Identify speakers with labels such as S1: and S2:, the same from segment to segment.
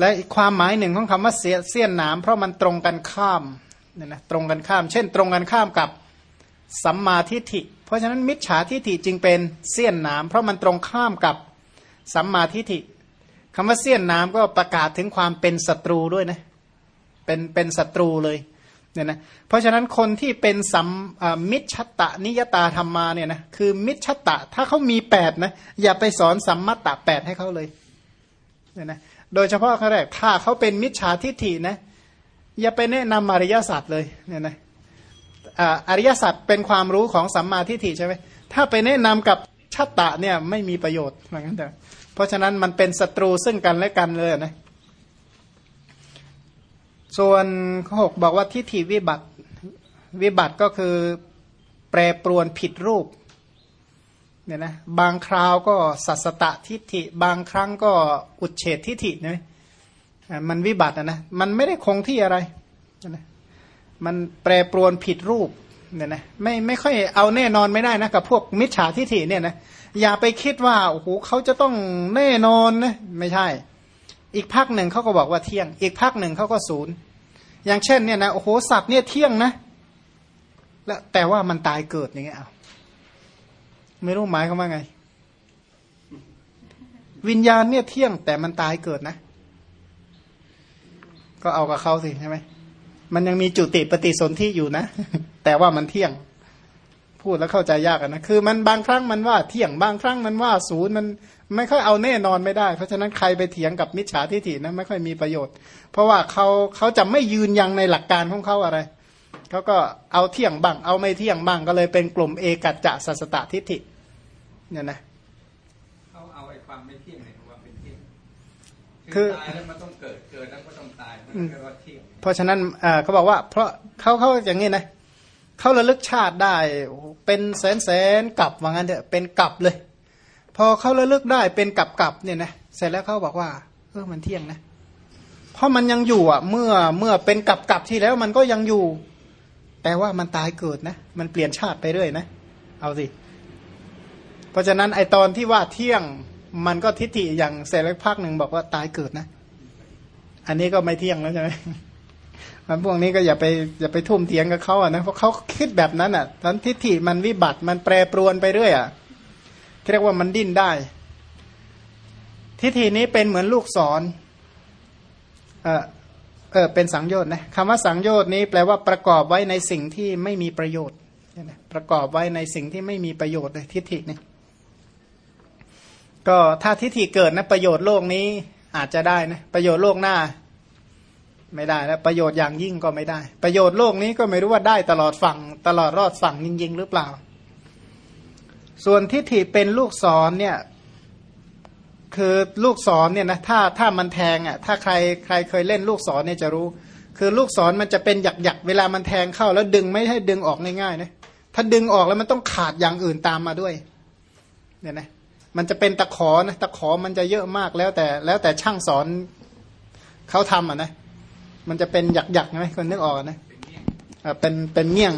S1: และอีกความหมายหนึ่งของคำว่าเสียเสี้ยนหนามเพราะมันตรงกันข้ามเนี่ยนะตรงกันข้าม เช่น ตรงกันข้ามกับสัมมาทิฏฐิ เพราะฉะนั้นมิจฉาทิฏฐิจึงเป็นเสี้ยนหนามเพราะมันตรงข้ามกับสัมมาทิฏฐิคำว่าเสี้ยนน้ำก็ประกาศถึงความเป็นศัตรูด้วยนะเป็นเป็นศัตรูเลยเนี่ยนะเพราะฉะนั้นคนที่เป็นสัมมิจฉตะนิยตาธรรมาเนี่ยนะคือมิจฉตะถ้าเขามีแปดนะอย่าไปสอนสัมมัตตะแปดให้เขาเลยเนี่ยนะ โดยเฉพาะข้อแรกถ้าเขาเป็นมิจฉาทิฏฐินะ อย่าไปแนะนำอริยสัจเลยเนี่ยนะอริยสัจเป็นความรู้ของสัมมาทิฏฐิใช่ไหมถ้าไปแนะนำกับชัตตะเนี่ยไม่มีประโยชน์เหมือนกันแต่เพราะฉะนั้นมันเป็นศัตรูซึ่งกันและกันเลยนะส่วนข้อหกบอกว่าทิฏฐิวิบัติวิบัติก็คือแปรปรวนผิดรูป เนี่ยนะบางคราวก็สัสตะทิฏฐิ บางครั้งก็อุดเฉดทิฏฐินะมันวิบัตินะมันไม่ได้คงที่อะไรนะมันแปรปรวนผิดรูปเนี่ยนะไม่ไม่ค่อยเอาแน่นอนไม่ได้นะกับพวกมิจฉาทิฏฐิเนี่ยนะอย่าไปคิดว่าโอ้โหเขาจะต้องแน่นอนนะไม่ใช่ อีกภาคหนึ่งเขาก็บอกว่าเที่ยง อีกภาคหนึ่งเขาก็ศูนย์อย่างเช่นเนี่ยนะโอ้โหสัตว์เนี่ยเที่ยงนะแล้วแต่ว่ามันตายเกิดอย่างเงี้ยเอา ไม่รู้หมายเขาว่าไง วิญญาณเนี่ยเที่ยงแต่มันตายเกิดนะ ก็เอากับเขาสิใช่ไหมมันยังมีจุติปฏิสนธิอยู่นะ แต่ว่ามันเที่ยง พูดแล้วเข้าใจยากนะคือ มันบางครั้งมันว่าเที่ยงบางครั้งมันว่าศูนย์มันไม่ค่อยเอาแน่นอนไม่ได้ เพราะฉะนั้นใครไปเถียงกับมิจฉาทิฏฐินะไม่ค่อยมีประโยชน์ เพราะว่าเขาเขาจะไม่ยืนยังในหลักการของเขาอะไร เขาก็เอาเที่ยงบ้าง เอาไม่เที่ยงบ้างก็เลยเป็นกลุ่มเอกัจจะสัสตทิฏฐิเนี่ยนะ
S2: เขาเอาไอ้ความไม่เที่ยงในความเป็นเที่ยง
S1: คือ
S2: ตายแล้วมันต้องเกิดเกิดแล้วก็ต้องตายมันก็ว่าเที่ยง
S1: เพราะฉะนั้นเขาบอกว่าเพราะเขาเขาอย่างนี้นะเขาระลึกชาติได้เป็นแสนแสนกลับว่างั้นเถอะเป็นกลับเลย พอเขาระลึกได้เป็นกลับกลับเนี่ยนะเสร็จแล้วเขาบอกว่าเออมันเที่ยงนะเพราะมันยังอยู่อะ เมื่อเมื่อเป็นกลับกลับที่แล้วมันก็ยังอยู่ แต่ว่ามันตายเกิดนะ มันเปลี่ยนชาติไปเรื่อยนะ เอาสิ เพราะฉะนั้นไอตอนที่ว่าเที่ยงมันก็ทิฏฐิอย่างเสร็จแล้วพักหนึ่งบอกว่าตายเกิดนะ อันนี้ก็ไม่เที่ยงแล้วใช่ไหมมันพวกนี้ก็อย่าไปอย่าไปทุ่มเถียงกับเขาอะนะเพราะเขาคิดแบบนั้นอะตอนทิฏฐิมันวิบัติมันแปรปรวนไปเรื่อยอะเรียกว่ามันดิ้นได้ ทิฏฐินี้เป็นเหมือนลูกศรเออ เออเป็นสังโยชน์นะคำว่าสังโยชน์นี้แปลว่าประกอบไว้ในสิ่งที่ไม่มีประโยชน์ประกอบไว้ในสิ่งที่ไม่มีประโยชน์เลยทิฏฐินี่ก็ถ้าทิฏฐิเกิดนะประโยชน์โลกนี้อาจจะได้นะประโยชน์โลกหน้า ไม่ได้แล้วประโยชน์อย่างยิ่งก็ไม่ได้ ประโยชน์โลกนี้ก็ไม่รู้ว่าได้ตลอดฝั่งตลอดรอดฝั่งจริงๆหรือเปล่า ส่วนทิฏฐิเป็นลูกศรเนี่ย คือลูกศรเนี่ยนะถ้าถ้ามันแทงอะถ้าใครใครเคยเล่นลูกศรเนี่ยจะรู้ คือลูกศรมันจะเป็นหยักหยักเวลามันแทงเข้า แล้วดึงไม่ให้ดึงออกง่ายๆนะถ้าดึงออกแล้วมันต้องขาดอย่างอื่นตามมาด้วยเนี่ยนะมันจะเป็นตะขอนะตะขอมันจะเยอะมากแล้วแต่ แล้วแต่ช่างสอนเขาทำอะนะมันจะเป็นหยักหยักไหมคนนึกออกนะเป็นเป็นเงี้ยง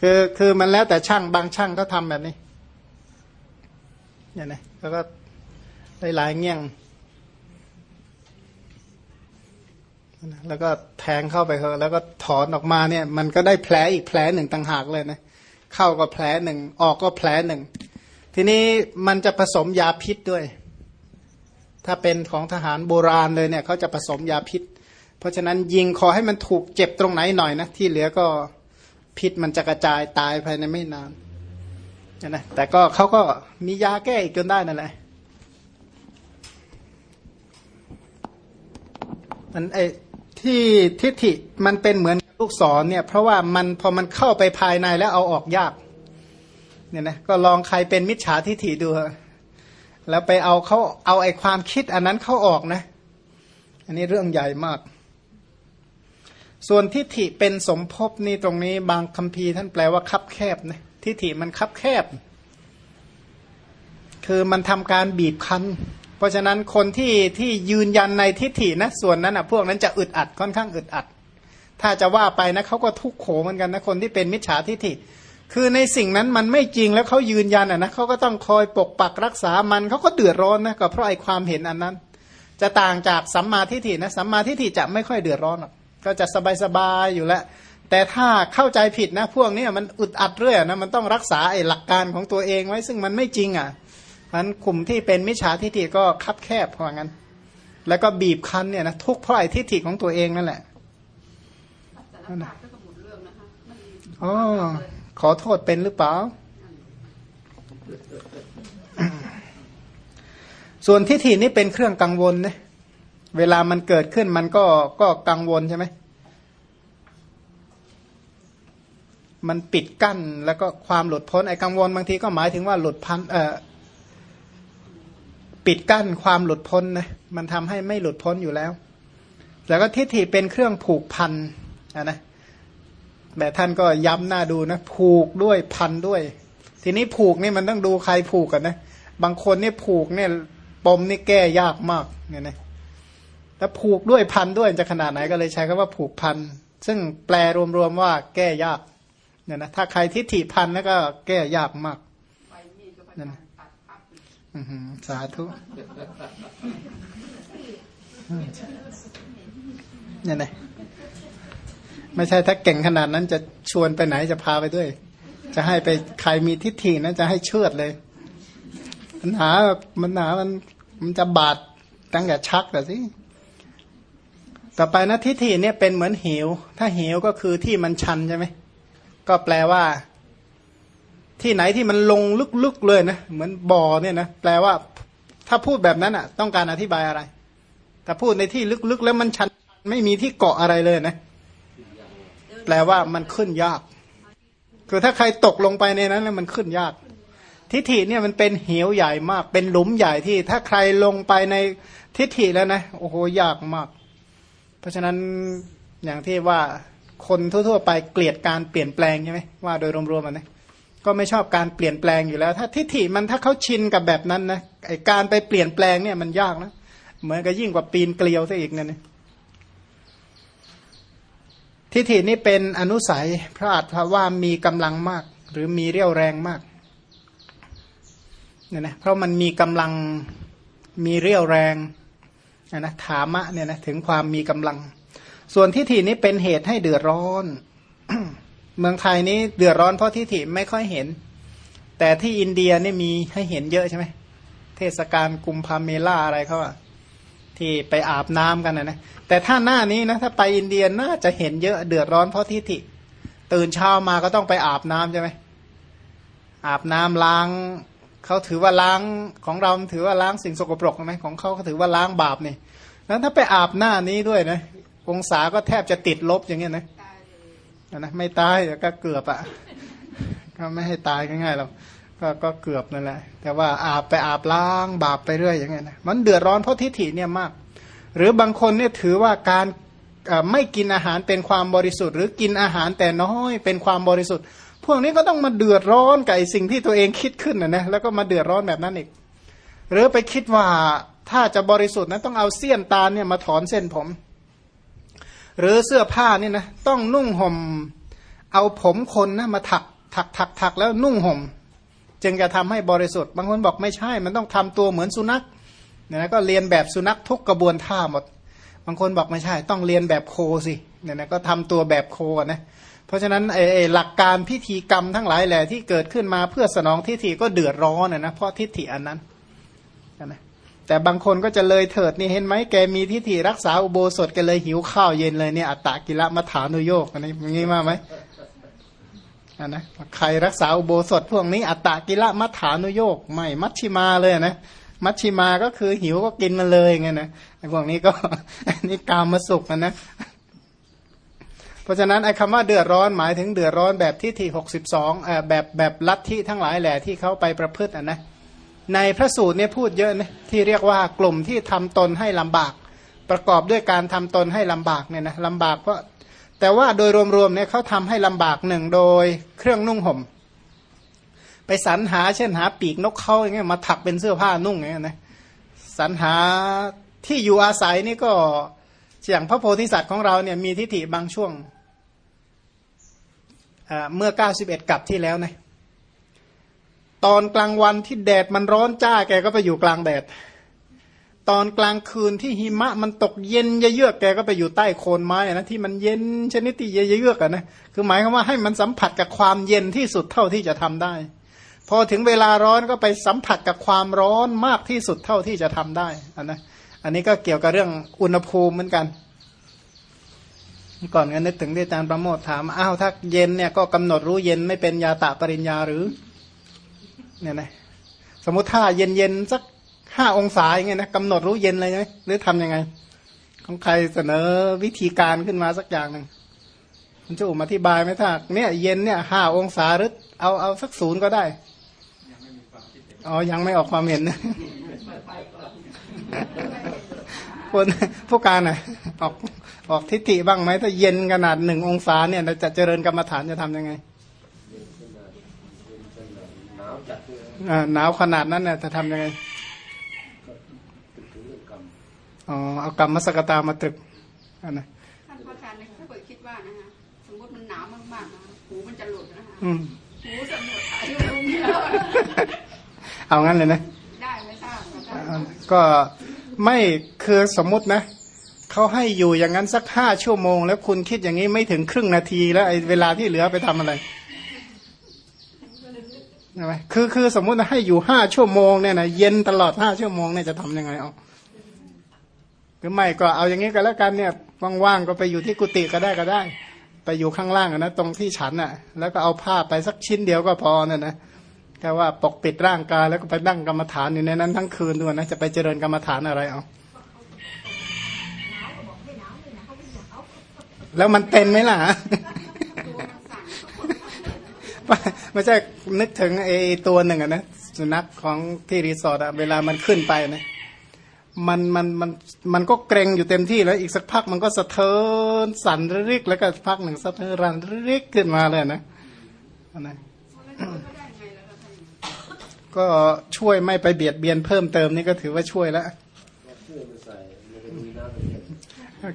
S1: คือคือมันแล้วแต่ช่างบางช่างเขาทาแบบนี้ เนี่ยนะแล้วก็ได้หลายเงี้ยง แล้วก็แทงเข้าไปเขาแล้วก็ถอนออกมาเนี่ย มันก็ได้แผลอีกแผลหนึ่งต่างหากเลยนะเข้าก็แผลหนึ่งออกก็แผลหนึ่งทีนี้มันจะผสมยาพิษด้วย ถ้าเป็นของทหารโบราณเลยเนี่ยเขาจะผสมยาพิษ เพราะฉะนั้นยิงขอให้มันถูกเจ็บตรงไหนหน่อยนะที่เหลือก็พิษมันจะกระจายตายภายในไม่นาน นะแต่ก็เขาก็มียาแก้อีกจนได้นั่นแหละมันไอ้ที่ทิฏฐิมันเป็นเหมือนลูกศรเนี่ย เพราะว่ามันพอมันเข้าไปภายในแล้วเอาออกยาก เนี่ยนะก็ลองใครเป็นมิจฉาทิฏฐิดูแล้วไปเอาเขาเอาไอ้ความคิดอันนั้นเข้าออกนะ อันนี้เรื่องใหญ่มาก ส่วนทิฏฐิเป็นสมภพนี่ตรงนี้บางคัมภีร์ท่านแปลว่าคับแคบนะ ทิฏฐิมันคับแคบ คือมันทำการบีบคั้น เพราะฉะนั้นคนที่ที่ยืนยันในทิฏฐินะส่วนนั้นอะพวกนั้นจะอึดอัดค่อนข้างอึดอัด ถ้าจะว่าไปนะเขาก็ทุกโขเหมือนกันนะคนที่เป็นมิจฉาทิฏฐิ คือในสิ่งนั้นมันไม่จริงแล้วเขายืนยันอะนะเขาก็ต้องคอยปกปักรักษามันเขาก็เดือดร้อนนะก็เพราะไอ้ความเห็นอันนั้น จะต่างจากสัมมาทิฏฐินะสัมมาทิฏฐิจะไม่ค่อยเดือดร้อนหรอกก็จะสบายๆอยู่แล้ว แต่ถ้าเข้าใจผิดนะพวกนี้มันอึดอัดเรื่อยนะมันต้องรักษาไอ้หลักการของตัวเองไว้ซึ่งมันไม่จริงอะมันกลุ่มที่เป็นมิจฉาทิฏฐิก็คับแคบเพราะงั้น แล้วก็บีบคั้นเนี่ยนะทุกข์เพราะไอ้ทิฏฐิของตัวเองนั่นแหละ
S3: สารภาพก็หมดเรื่องนะคะมัน
S1: อ๋อขอโทษเป็นหรือเปล่า ส่วนทิฏฐินี่เป็นเครื่องกังวลนะเวลามันเกิดขึ้นมันก็ก็กังวลใช่ไหม มันปิดกั้นแล้วก็ความหลุดพ้นไอ้กังวลบางทีก็หมายถึงว่าหลุดพันเอ่อปิดกั้นความหลุดพ้นนะมันทำให้ไม่หลุดพ้นอยู่แล้ว แล้วก็ทิฏฐิเป็นเครื่องผูกพันอะนะแต่ท่านก็ย้ำหน้าดูนะ ผูกด้วยพันด้วย ทีนี้ผูกนี่มันต้องดูใครผูกกันนะ บางคนนี่ผูกเนี่ยปมนี่แก้ยากมากเนี่ยนะถ้าผูกด้วยพันด้วยจะขนาดไหนก็เลยใช้คำว่าผูกพัน ซึ่งแปลรวมๆว่าแก้ยาก เนี่ยนะถ้าใครทิฏฐิพันแล้วก็แก้ยากมาก
S3: ไฟมีดก็พยายามตัดภาพเลย
S1: อือหือสาธุเนี่ยนะไม่ใช่ถ้าเก่งขนาดนั้นจะชวนไปไหนจะพาไปด้วย จะให้ไปใครมีทิฏฐินะจะให้เชือดเลยมันหามันหามันมันจะบาดตั้งแต่ชักแต่สิต่อไปนะทิฏฐิเนี่ยเป็นเหมือนเหวถ้าเหวก็คือที่มันชันใช่ไหม ก็แปลว่า ที่ไหนที่มันลงลึกๆเลยนะเหมือนบ่อเนี่ยนะแปลว่า ถ้าพูดแบบนั้นอะ ต้องการอธิบายอะไรแต่พูดในที่ลึกๆ แล้วมันชันไม่มีที่เกาะอะไรเลยนะ แปลว่ามันขึ้นยาก คือถ้าใครตกลงไปในนั้นแล้วมันขึ้นยาก ทิฏฐิเนี่ยมันเป็นเหวใหญ่มาก เป็นหลุมใหญ่ที่ ถ้าใครลงไปในทิฏฐิแล้วนะโอ้โหยากมาก เพราะฉะนั้นอย่างที่ว่า คนทั่วๆไปเกลียดการเปลี่ยนแปลงใช่ไหมว่าโดยรวมๆมันนะก็ไม่ชอบการเปลี่ยนแปลงอยู่แล้ว ถ้าทิฏฐิมันถ้าเขาชินกับแบบนั้นนะไอการไปเปลี่ยนแปลงเนี่ยมันยากนะเหมือนกับยิ่งกว่าปีนเกลียวซะอีกเนี่ยนะทิฏฐินี่เป็นอนุสัยพระอาจว่ามีกำลังมาก หรือมีเรี่ยวแรงมากเนี่ยนะเพราะมันมีกำลังมีเรี่ยวแรงนะนะถามะเนี่ยนะถึงความมีกำลัง ส่วนทิฏฐินี้เป็นเหตุให้เดือดร้อน เมืองไทยนี้เดือดร้อนเพราะทิฏฐิไม่ค่อยเห็น แต่ที่อินเดียนี่มีให้เห็นเยอะใช่ไหมเทศกาลกุมภาเมล่าอะไรเขาอะที่ไปอาบน้ำกันนะนะแต่ถ้าหน้านี้นะถ้าไปอินเดียน่าจะเห็นเยอะเดือดร้อนเพราะทิฏฐิตื่นเช้ามาก็ต้องไปอาบน้ำใช่ไหมอาบน้ำล้างเขาถือว่าล้างของเราถือว่าล้างสิ่งสกปรกใช่ไหมของเขาเขาถือว่าล้างบาปนี่แล้วถ้าไปอาบหน้านี้ด้วยนะ องศาก็แทบจะติดลบอย่างเงี้ยนะ
S3: ตายเลย
S1: นะไม่ตายแต่ก็เกือบอะก็ไม่ให้ตายง่ายๆหรอกก็ก็เกือบนั่นแหละ แต่ว่าอาบไปอาบล้างบาปไปเรื่อยอย่างเงี้ยนะมันเดือดร้อนเพราะทิฏฐิเนี่ยมาก หรือบางคนเนี่ยถือว่าการเอ่อไม่กินอาหารเป็นความบริสุทธิ์ หรือกินอาหารแต่น้อยเป็นความบริสุทธิ์ พวกนี้ก็ต้องมาเดือดร้อนกับไอ้สิ่งที่ตัวเองคิดขึ้นนะนะแล้วก็มาเดือดร้อนแบบนั้นอีกหรือไปคิดว่าถ้าจะบริสุทธิ์นะต้องเอาเสี้ยนตาลเนี่ยมาถอนเส้นผม หรือเสื้อผ้านี่นะต้องนุ่งห่ม เอาผมคนนะมาถักถักถักถักแล้วนุ่งห่ม จึงจะทำให้บริสุทธิ์ บางคนบอกไม่ใช่ มันต้องทำตัวเหมือนสุนัขเนี่ยนะก็เรียนแบบสุนัขทุกกระบวนท่าหมด บางคนบอกไม่ใช่ ต้องเรียนแบบโคสิเนี่ยนะก็ทำตัวแบบโคนะเพราะฉะนั้นไอ้ไอ้หลักการพิธีกรรมทั้งหลายแหละที่เกิดขึ้นมาเพื่อสนองทิฏฐิก็เดือดร้อนนะนะเพราะทิฏฐิอันนั้นนะ แต่บางคนก็จะเลยเถิดนี่เห็นไหมแกมีทิฏฐิรักษาอุโบสถแกเลยหิวข้าวเย็นเลยเนี่ยอัตตะกิละมัฐานุโยกอันนี้งนี้มากไหมอันนะใครรักษาอุโบสถพวกนี้อัตตะกิละมัฐานุโยกไม่มัชชิมาเลยนะมัชชิมาก็คือหิวก็กินมาเลยไงนะไอ้พวกนี้ก็นนี้กามมาสุกนะนะเพราะฉะนั้นไอ้คำว่าเดือดร้อนหมายถึงเดือดร้อนแบบที่ที่หกสิบสองแบบแบบลัทธิทั้งหลายแหละที่เขาไปประพฤติอะนะ ในพระสูตรเนี่ยพูดเยอะนะที่เรียกว่ากลุ่มที่ทำตนให้ลำบาก ประกอบด้วยการทำตนให้ลำบากเนี่ยนะลำบากเพราะแต่ว่าโดยรวมๆเนี่ยเขาทำให้ลำบากหนึ่งโดยเครื่องนุ่งห่ม ไปสรรหาเช่นหาปีกนกเขาอย่างเงี้ยมาถักเป็นเสื้อผ้านุ่งอย่างเงี้ยนะสรรหาที่อยู่อาศัยนี่ก็อย่างพระโพธิสัตว์ของเราเนี่ยมีทิฏฐิบางช่วงเเมื่อ 91 กับที่แล้วนะ ตอนกลางวันที่แดดมันร้อนจ้าแกก็ไปอยู่กลางแดด ตอนกลางคืนที่หิมะมันตกเย็นเยือกแกก็ไปอยู่ใต้โคนไม้นะที่มันเย็นชนิดที่เยือกอะนะคือหมายความว่าให้มันสัมผัสกับความเย็นที่สุดเท่าที่จะทำได้ พอถึงเวลาร้อนก็ไปสัมผัสกับความร้อนมากที่สุดเท่าที่จะทำได้อันนะอันนี้ก็เกี่ยวกับเรื่องอุณหภูมิเหมือนกันก่อนกันนึกถึงที่อาจารย์ประโมทถามอ้าวถ้าเย็นเนี่ยก็กำหนดรู้เย็นไม่เป็นยาตะปริญญาหรือ เนี่ยนะสมมติถ้าเย็นเย็นๆสักห้าองศาอย่างเงี้ยนะกำหนดรู้เย็นเลยไหมหรือทำยังไง ของใครเสนอวิธีการขึ้นมาสักอย่างหนึ่งมันจะอุมอธิบายไหมถ้าเนี่ยเย็นเนี่ยห้าองศาหรือเอาเอาสักศูนย์ก็ได้อ๋อ ยังไม่ออกความเห็นนะคนผู้การน่ะออกออกทิฏฐิบ้างไหมถ้าเย็นขนาดหนึ่งองศาเนี่ยจะเจริญกรรมฐานจะทำยังไงอ่า หนาวขนาดนั้นเนี่ยจะทำยังไงอ๋อเอากรรมมสกตามาตรึกอันนะ
S3: ท่านพระอาจารย์เนี่ยถ้าเกิดคิดว่านะฮะสมมติมันหนาวมากๆนะหูมันจะหลุดนะฮะ
S1: อืม
S3: หูสำรวจอายุลุงเนี่ย
S1: เอางั้นเลยนะ
S3: ได้ไม่ทราบนะ
S1: อ่าก็ไม่คือสมมุตินะเขาให้อยู่อย่างนั้นสักห้าชั่วโมง แล้วคุณคิดอย่างนี้ไม่ถึงครึ่งนาทีแล้วไอ้เวลาที่เหลือไปทำอะไร ใช่ไหมคือคือสมมุติให้อยู่ห้าชั่วโมงเนี่ยนะเย็นตลอดห้าชั่วโมงเนี่ยจะทำยังไงเอาหรือไม่ก็เอาอย่างนี้ก็แล้วกันเนี่ยว่างๆก็ไปอยู่ที่กุฏิก็ได้ก็ได้ ไปอยู่ข้างล่างนะตรงที่ฉันอะ แล้วก็เอาผ้าไปสักชิ้นเดียวก็พอเนี่ยนะแค่ว่าปกปิดร่างกายแล้วก็ไปนั่งกรรมฐานอยู่ในนั้นทั้งคืนด้วยนะจะไปเจริญกรรมฐานอะไรเอาแล้วมันเป็นไหมล่ะ ไม่ใช่นึกถึงไอ้ตัวหนึ่งอะนะสุนัขของที่รีสอร์ทอะเวลามันขึ้นไปนะมันมันมันมันก็เกรงอยู่เต็มที่แล้วอีกสักพักมันก็สะเทินสั่นริก แล้วก็พักหนึ่งสะเทินรันริกขึ้นมาเลยนะอันะ
S3: แล้วช่วยเขาได้ไงล่ะคะท่าน
S1: ก็ช่วยไม่ไปเบียดเบียนเพิ่มเติมนี่ก็ถือว่าช่วยแล้ว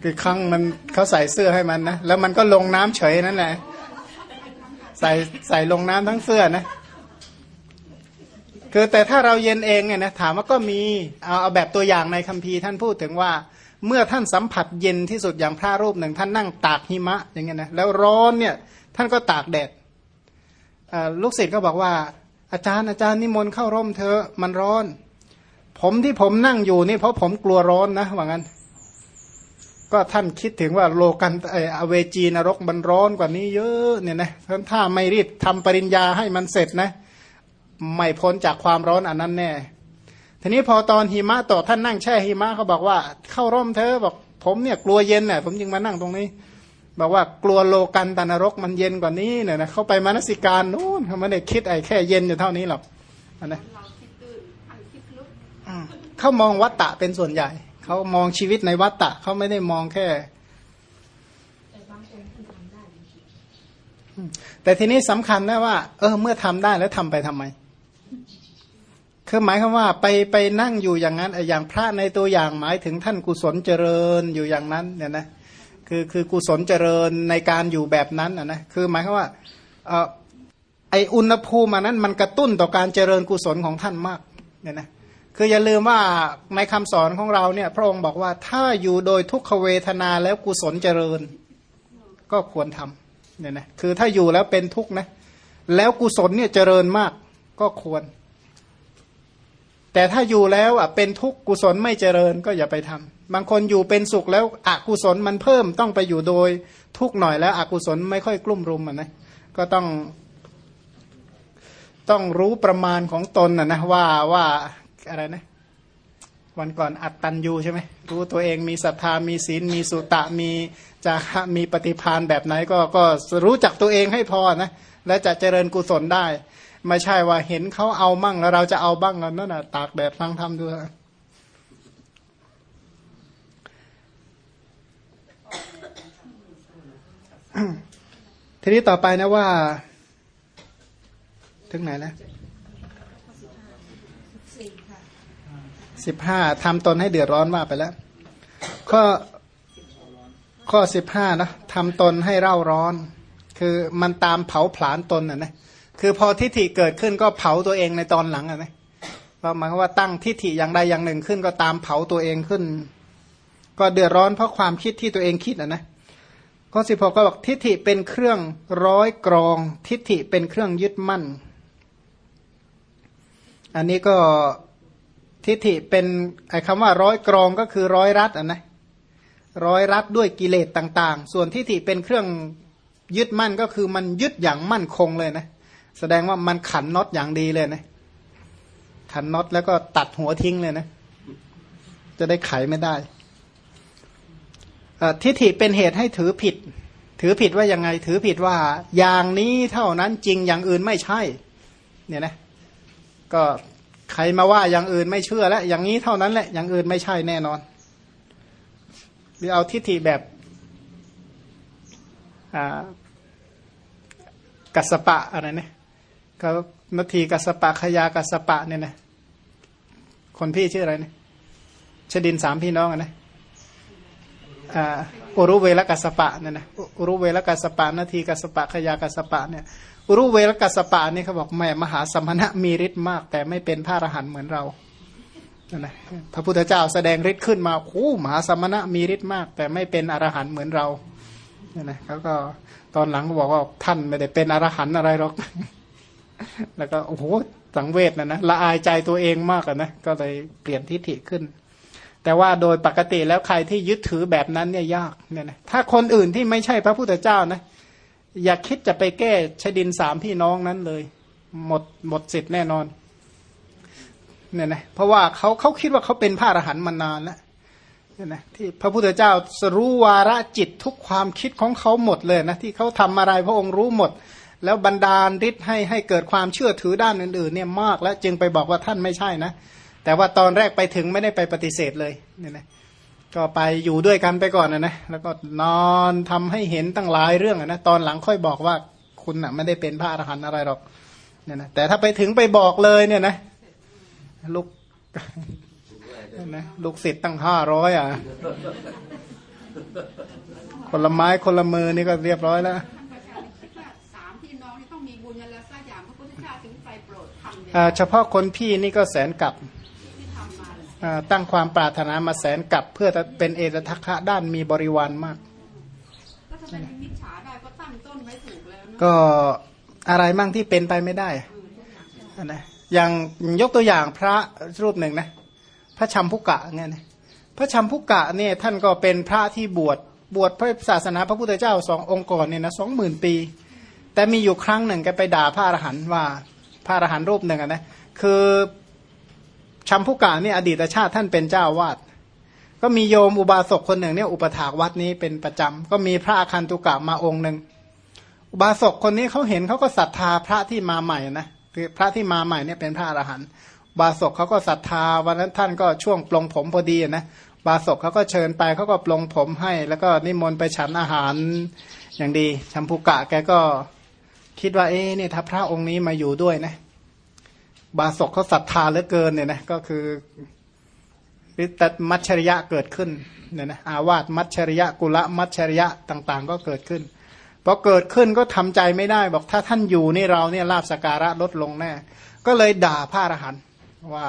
S1: คือครั้งมันเขาใส่เสื้อให้มันนะแล้วมันก็ลงน้ำเฉยนั่นแหละ ใส่ใส่ลงน้ำทั้งเสื้อนะ คือแต่ถ้าเราเย็นเองเนี่ยนะถามว่าก็มีเอาเอาแบบตัวอย่างในคัมภีร์ท่านพูดถึงว่า เมื่อท่านสัมผัสเย็นที่สุดอย่างพระรูปหนึ่ง ท่านนั่งตากหิมะอย่างเงี้ยนะแล้วร้อนเนี่ย ท่านก็ตากแดดลูกศิษย์ก็บอกว่า อาจารย์อาจารย์นิมนต์เข้าร่มเธอมันร้อน ผมที่ผมนั่งอยู่นี่เพราะผมกลัวร้อนนะว่างั้น ก็ท่านคิดถึงว่าโลกันเอออเวจีนรกมันร้อนกว่านี้เยอะเนี่ยนะท่านถ้าไม่รีบทำปริญญาให้มันเสร็จนะไม่พ้นจากความร้อนอันนั้นแน่ทีนี้พอตอนหิมะตกท่านนั่งแช่หิมะเขาบอกว่าเข้าร่มเธอะบอกผมเนี่ยกลัวเย็นเนี่ยผมจึงมานั่งตรงนี้บอกว่ากลัวโลกันตานรกมันเย็นกว่านี้เนี่ยนะเขาไปมานสิการนู้นเขาไม่ได้คิดไอ้แค่เย็นอยู่เท่านี้หรอกอันนะ
S3: เราคิดตื้นท่านคิดลึก
S1: อืมเขามองวัตตะเป็นส่วนใหญ่ เขามองชีวิตในวัตตะเขาไม่ได้มองแค่อืมแต่ทีนี้สำคัญนะว่า เออ เมื่อทำได้แล้วทำไปทำไม คือหมายความว่าไปไปนั่งอยู่อย่างนั้นเอ่อย่างพระในตัวอย่างหมายถึงท่านกุศลเจริญอยู่อย่างนั้นเนี่ยนะคือคือกุศลเจริญในการอยู่แบบนั้นนะนะคือหมายความว่าเออไออุณหภูมินนั้นมันกระตุ้นต่อการเจริญกุศลของท่านมากเนี่ยนะ คืออย่าลืมว่าในคำสอนของเราเนี่ย พระองค์บอกว่าถ้าอยู่โดยทุกขเวทนาแล้วกุศลเจริญ ก็ควรทำเนี่ยนะคือถ้าอยู่แล้วเป็นทุกข์นะแล้วกุศลเนี่ยเจริญมากก็ควร แต่ถ้าอยู่แล้วอะเป็นทุกข์กุศลไม่เจริญก็อย่าไปทำบางคนอยู่เป็นสุขแล้วอกุศลมันเพิ่มต้องไปอยู่โดยทุกข์หน่อยแล้วอกุศลไม่ค่อยกลุ่มรุมอะนะก็ต้องต้องรู้ประมาณของตนนะนะว่าว่า อะไรนะวันก่อนอัตตันยูใช่ไหมรู้ตัวเองมีศรัทธามีศีลมีสุตะมีจาคะมีปฏิพานแบบไหนก็ก็รู้จักตัวเองให้พอนะและจะเจริญกุศลได้ ไม่ใช่ว่าเห็นเขาเอามั่งแล้วเราจะเอาบ้างนั่นน่ะตากแดดฟังทำดูทีนี้ต่อไปนะว่า ถึงไหนนะ สิบห้าทำตนให้เดือดร้อนว่าไปแล้ว ข้อข้อสิบห้านะทำตนให้เร่าร้อน คือมันตามเผาผลาญตนอะนะคือพอทิฏฐิเกิดขึ้นก็เผาตัวเองในตอนหลังอะนะก็หมายความว่าตั้งทิฏฐิอย่างใดอย่างหนึ่งขึ้นก็ตามเผาตัวเองขึ้น ก็เดือดร้อนเพราะความคิดที่ตัวเองคิดอะนะข้อสิบหกก็บอกทิฏฐิเป็นเครื่องร้อยกรอง ทิฏฐิเป็นเครื่องยึดมั่น อันนี้ก็ ทิฏฐิเป็นไอ้คำว่าร้อยกรองก็คือร้อยรัดอะนะร้อยรัดด้วยกิเลสต่าง ๆ ส่วนทิฏฐิเป็นเครื่องยึดมั่นก็คือมันยึดอย่างมั่นคงเลยนะแสดงว่ามันขันน็อตอย่างดีเลยนะขันน็อตแล้วก็ตัดหัวทิ้งเลยนะ จะได้ไขไม่ได้ทิฏฐิเป็นเหตุให้ถือผิด ถือผิดว่ายังไง ถือผิดว่าอย่างนี้เท่านั้นจริงอย่างอื่นไม่ใช่ เนี่ยนะ ก็ ใครมาว่าอย่างอื่นไม่เชื่อแล้วอย่างนี้เท่านั้นแหละ อย่างอื่นไม่ใช่แน่นอน หรือเอาทิฏฐิแบบกัสปะอะไรเนี่ยเขานาทีกัสปะขยากัสปะเนี่ยนะคนพี่ชื่ออะไรเนี่ยชดินสามพี่น้องนะอุรุเวลกัสปะเนี่ยนะอุรุเวลกัสปะนาทีกัสปะขยากัสปะเนี่ย รุเวลกัสปะนี่เขาบอกแม่มหาสมณะมีฤทธิ์มาก แต่ไม่เป็นพระอรหันต์เหมือนเรานะพระพุทธเจ้าแสดงฤทธิ์ขึ้นมาโอ้มหาสมณะมีฤทธิ์มาก แต่ไม่เป็นอรหันต์เหมือนเราเนี่ยนะเขาก็ตอนหลังก็บอกว่าท่านไม่ได้เป็นอรหันต์อะไรหรอก แล้วก็โอ้โหสังเวชนะนะละอายใจตัวเองมากนะก็เลยเปลี่ยนทิฏฐิขึ้น แต่ว่าโดยปกติแล้วใครที่ยึดถือแบบนั้นเนี่ยยากเนี่ยนะถ้าคนอื่นที่ไม่ใช่พระพุทธเจ้านะ อย่าคิดจะไปแก้ชดินสามพี่น้องนั้นเลย หมดหมดสิทธิ์แน่นอนเนี่ยนะเพราะว่าเขาเขาคิดว่าเขาเป็นพระอรหันต์มานานแล้วเนี่ยนะที่พระพุทธเจ้าสรู้วาระจิตทุกความคิดของเขาหมดเลยนะที่เขาทำอะไรพระองค์รู้หมด แล้วบรรดาลฤทธิ์ให้ให้เกิดความเชื่อถือด้านอื่น ๆ เนี่ยมากแล้วจึงไปบอกว่าท่านไม่ใช่นะ แต่ว่าตอนแรกไปถึงไม่ได้ไปปฏิเสธเลยเนี่ยนะ ก็ไปอยู่ด้วยกันไปก่อนนะนะแล้วก็นอนทำให้เห็นตั้งหลายเรื่องนะตอนหลังค่อยบอกว่าคุณนะ่ะไม่ได้เป็นพระอรหันต์อะไรหรอกเนี่ยนะแต่ถ้าไปถึงไปบอกเลยเนี่ยนะลูกนะลูกศิษย์ตั้งห้าร้อยอะ คนละไม้คนละมือนี่ก็เรียบร้อยแล้ว
S3: สามพี่น้องนี่ต้องมีบุญอะไรสักอย่างพระพุทธเจ้าถึงไปโปรดทำ
S1: เฉพาะคนพี่นี่ก็แสนกับ ตั้งความปรารถนามาแสนกับเพื่อเป็นเอตทัคคะด้านมีบริวารมากก็อะไรมั่งที่เป็นไปไม่ได้นะอย่างยกตัวอย่างพระรูปหนึ่งนะ พระชัมพุกะเนี่ยนะพระชัมพุกะเนี่ยท่านก็เป็นพระที่บวชบวชพระศาสนาพระพุทธเจ้าสององค์ก่อนเนี่ยนะสองหมื่นปี แต่มีอยู่ครั้งหนึ่งแกไปด่าพระอรหันต์ว่าพระอรหันต์รูปหนึ่งนะคือ ชัมพุกะนี่อดีตชาติท่านเป็นเจ้าวาดก็มีโยมอุบาสกคนหนึ่งเนี่ยอุปถากวัดนี้เป็นประจำก็มีพระอาคันตุกะมาองค์หนึ่งอุบาสกคนนี้เขาเห็นเขาก็ศรัทธาพระที่มาใหม่นะคือพระที่มาใหม่เนี่ยเป็นพระอรหันต์บาศกเขาก็ศรัทธาวันนั้นท่านก็ช่วงปลงผมพอดีนะบาศกเขาก็เชิญไปเขาก็ปลงผมให้ แล้วก็นิมนต์ไปฉันอาหารอย่างดีชัมพูกะแกก็คิดว่าเอ๊เนี่ยถ้าพระองค์นี้มาอยู่ด้วยนะ บาศกเขาศรัทธาเหลือเกินเนี่ยนะก็คือวิตมัชริยะเกิดขึ้นเนี่ยนะอาวาสมัชริยะกุละมัชริยะต่างๆ ก็เกิดขึ้นพอเกิดขึ้นก็ทำใจไม่ได้บอกถ้าท่านอยู่นี่เราเนี่ยลาบสการะลดลงแน่ก็เลยด่าพระอรหันต์ว่า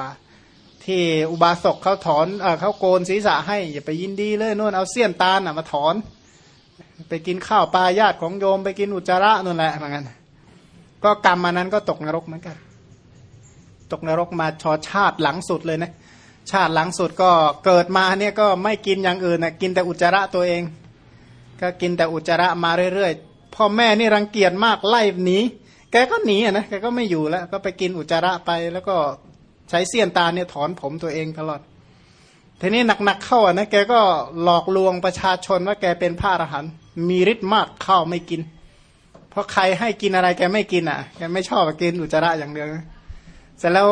S1: ที่อุบาสกเขาถอนเเขาโกนศีรษะให้อย่าไปยินดีเลยนู่นเอาเสี้ยนตาลมาถอน ไปกินข้าวปลาญาติของโยมไปกินอุจจาระนู่นแหละเหมือนกันก็กรรมมานั้นก็ตกนรกเหมือนกัน ตกนรกมาชอชาติหลังสุดเลยนะชาติหลังสุดก็เกิดมาเนี่ยก็ไม่กินอย่างอื่นนะกินแต่อุจจาระตัวเอง ก็กินแต่อุจจาระมาเรื่อยๆพ่อแม่นี่รังเกียจมากไล่หนีแกก็หนีอะนะแกก็ไม่อยู่แล้ว ก็ไปกินอุจจาระไป แล้วก็ใช้เสี้ยนตาเนี่ยถอนผมตัวเองตลอดทีนี้หนักๆเข้าอะนะแกก็หลอกลวงประชาชนว่าแกเป็นพระอรหันต์มีฤทธิ์มากข้าวไม่กิน เพราะใครให้กินอะไรแกไม่กินอะแกไม่ชอบกินอุจจาระอย่างเดียว เสร็จแล้ว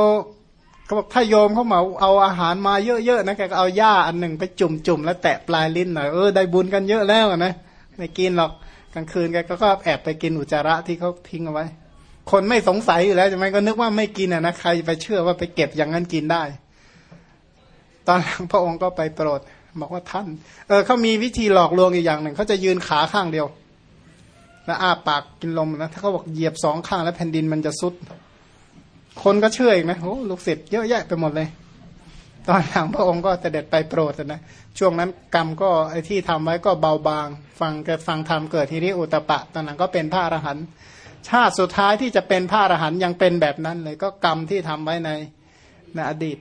S1: เขาบอกถ้าโยมเขามาเอาอาหารมาเยอะๆนะแกก็เอาหญ้าอันหนึ่งไปจุ่มๆแล้วแตะปลายลิ้นหน่อยเออได้บุญกันเยอะแล้วนะไม่กินหรอกกลางคืนแกก็แอบไปกินอุจจาระที่เขาทิ้งเอาไว้ คนไม่สงสัยอยู่แล้วใช่ไหมก็นึกว่าไม่กินอะนะใครไปเชื่อว่าไปเก็บอย่างนั้นกินได้ ตอนหลังพระองค์ก็ไปโปรดบอกว่าท่าน เออเขามีวิธีหลอกลวงอีกอย่างหนึ่งเขาจะยืนขาข้างเดียว แล้วอ้าปากกินลมนะถ้าเขาบอกเหยียบสองข้างแล้วแผ่นดินมันจะซุด คนก็เชื่ออีกนะโอ้ลูกศิษย์เยอะแยะไปหมดเลย ตอนหลังพระองค์ก็เสด็จไปโปรดนะช่วงนั้นกรรมก็ไอ้ที่ทำไว้ก็เบาบาง ฟังเกิดฟังธรรมเกิดทีนี้อุตปะ ตอนหลังก็เป็นพระอรหันต์ชาติสุดท้ายที่จะเป็นพระอรหันต์ยังเป็นแบบนั้นเลย ก็กรรมที่ทำไว้ในในอดีต